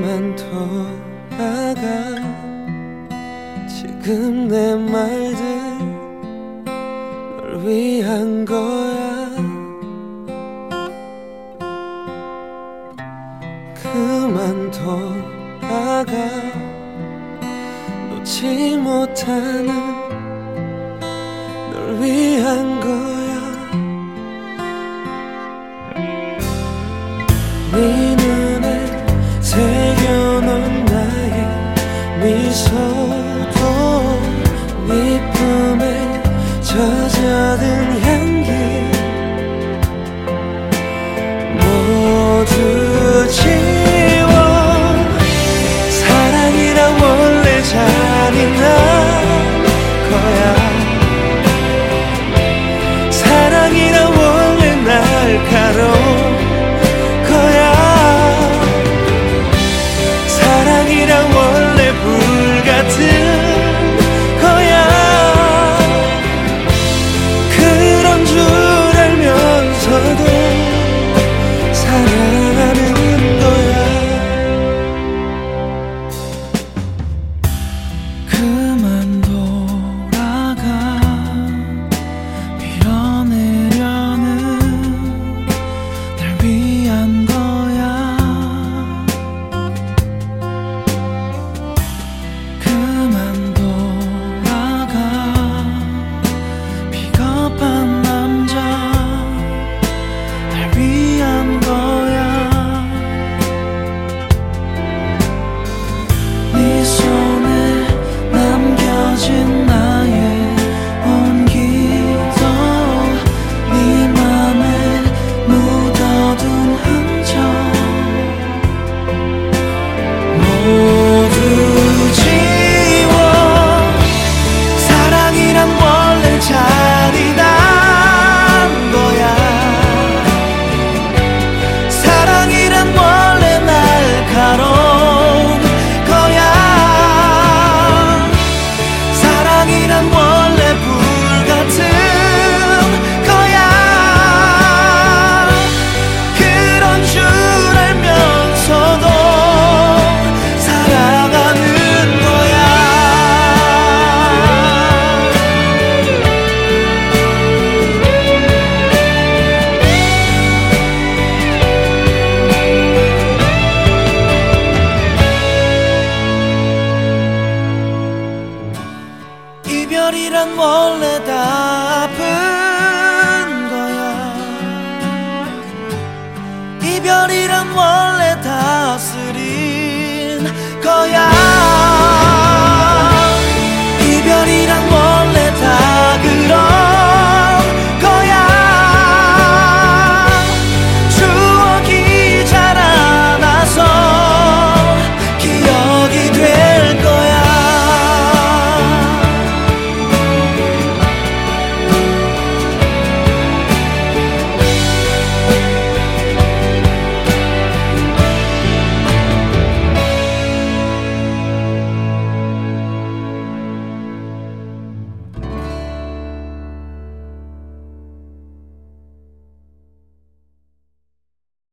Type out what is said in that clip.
그만 돌아가 지금 내 말들 널 위한 거야. 그만 돌아가 놓지 못하는 찾아들 Mula.